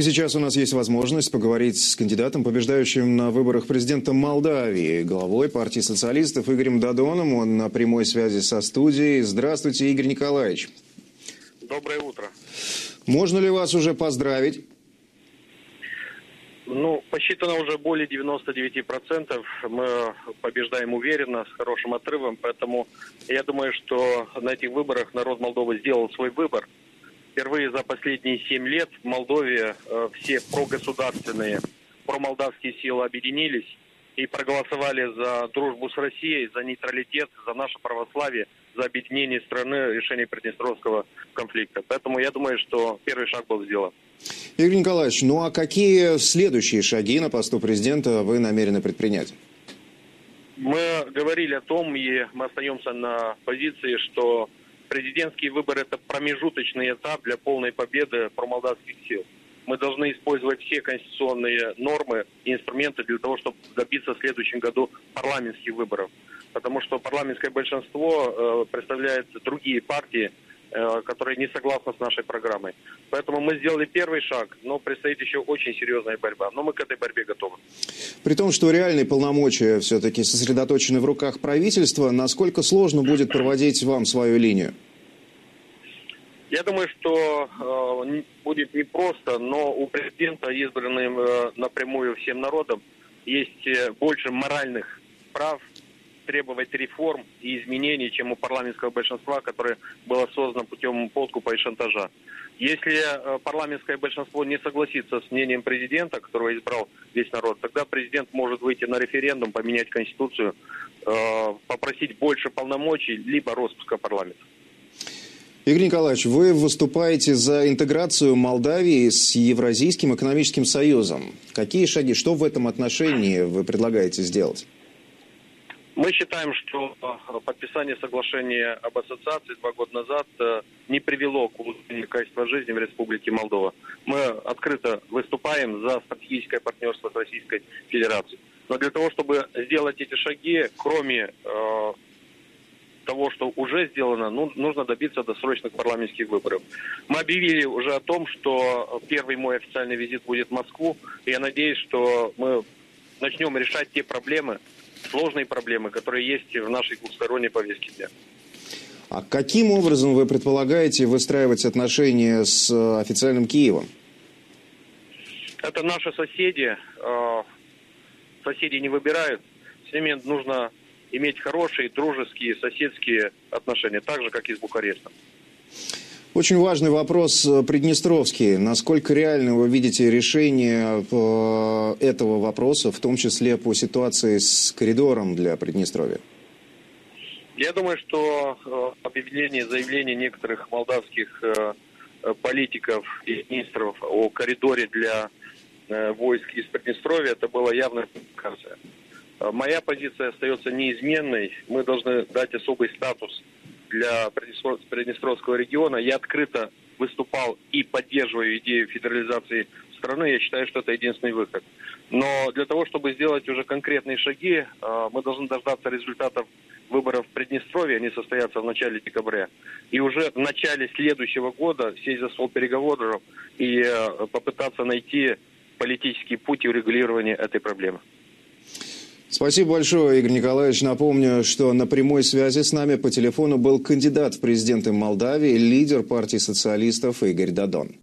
И сейчас у нас есть возможность поговорить с кандидатом, побеждающим на выборах президента Молдавии, главой партии социалистов Игорем Дадоном. Он на прямой связи со студией. Здравствуйте, Игорь Николаевич. Доброе утро. Можно ли вас уже поздравить? Ну, посчитано уже более 99%. Мы побеждаем уверенно, с хорошим отрывом. Поэтому я думаю, что на этих выборах народ Молдовы сделал свой выбор. Впервые за последние семь лет в Молдове э, все прогосударственные, промолдавские силы объединились и проголосовали за дружбу с Россией, за нейтралитет, за наше православие, за объединение страны, решение Приднестровского конфликта. Поэтому я думаю, что первый шаг был сделан. Игорь Николаевич, ну а какие следующие шаги на посту президента вы намерены предпринять? Мы говорили о том, и мы остаемся на позиции, что президентские выборы – это промежуточный этап для полной победы промолдавских сил. Мы должны использовать все конституционные нормы и инструменты для того, чтобы добиться в следующем году парламентских выборов. Потому что парламентское большинство э, представляет другие партии, которые не согласны с нашей программой. Поэтому мы сделали первый шаг, но предстоит еще очень серьезная борьба. Но мы к этой борьбе готовы. При том, что реальные полномочия все-таки сосредоточены в руках правительства, насколько сложно будет проводить вам свою линию? Я думаю, что э, будет непросто, но у президента, избранным э, напрямую всем народом, есть э, больше моральных прав требовать реформ и изменений, чем у парламентского большинства, которое было создано путем подкупа и шантажа. Если э, парламентское большинство не согласится с мнением президента, которого избрал весь народ, тогда президент может выйти на референдум, поменять конституцию, э, попросить больше полномочий, либо распуска парламента. Игорь Николаевич, вы выступаете за интеграцию Молдавии с Евразийским экономическим союзом. Какие шаги, что в этом отношении вы предлагаете сделать? Мы считаем, что э, подписание соглашения об ассоциации два года назад э, не привело к улучшению качества жизни в Республике Молдова. Мы открыто выступаем за стратегическое партнерство с Российской Федерацией. Но для того, чтобы сделать эти шаги, кроме э, того, что уже сделано, ну, нужно добиться досрочных парламентских выборов. Мы объявили уже о том, что первый мой официальный визит будет в Москву. И я надеюсь, что мы начнем решать те проблемы, сложные проблемы, которые есть в нашей двухсторонней повестке дня. А каким образом вы предполагаете выстраивать отношения с э, официальным Киевом? Это наши соседи. Э, соседи не выбирают. С ними нужно иметь хорошие, дружеские, соседские отношения, так же, как и с Бухарестом. Очень важный вопрос э, Приднестровский. Насколько реально вы видите решение э, этого вопроса, в том числе по ситуации с коридором для Приднестровья? Я думаю, что э, объявление, заявление некоторых молдавских политиков и министров о коридоре для войск из Приднестровья, это была явная провокация. Моя позиция остается неизменной. Мы должны дать особый статус для Приднестровского региона. Я открыто выступал и поддерживаю идею федерализации страны. Я считаю, что это единственный выход. Но для того, чтобы сделать уже конкретные шаги, э, мы должны дождаться результатов выборов в Приднестровье, они состоятся в начале декабря. И уже в начале следующего года сесть за стол переговоров и э, попытаться найти политический путь урегулирования этой проблемы. Спасибо большое, Игорь Николаевич. Напомню, что на прямой связи с нами по телефону был кандидат в президенты Молдавии, лидер партии социалистов Игорь Дадон.